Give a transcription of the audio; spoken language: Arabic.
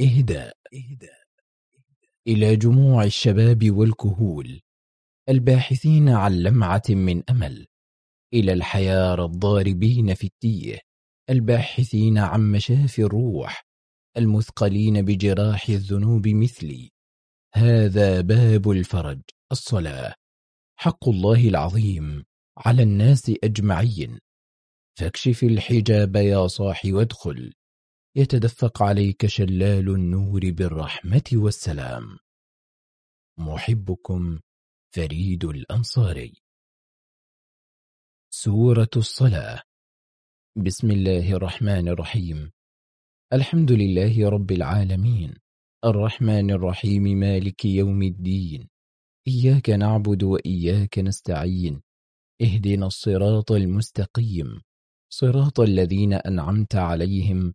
إهداء إلى جموع الشباب والكهول الباحثين عن لمعة من أمل إلى الحيار الضاربين في التيه الباحثين عن مشافي الروح المثقلين بجراح الذنوب مثلي. هذا باب الفرج الصلاة. حق الله العظيم على الناس أجمعين. فاكشف الحجاب يا صاح وادخل. يتدفق عليك شلال النور بالرحمة والسلام. محبكم فريد الأنصاري. سورة الصلاة. بسم الله الرحمن الرحيم. الحمد لله رب العالمين. الرحمن الرحيم مالك يوم الدين. إياك نعبد وإياك نستعين. اهدنا الصراط المستقيم. صراط الذين أنعمت عليهم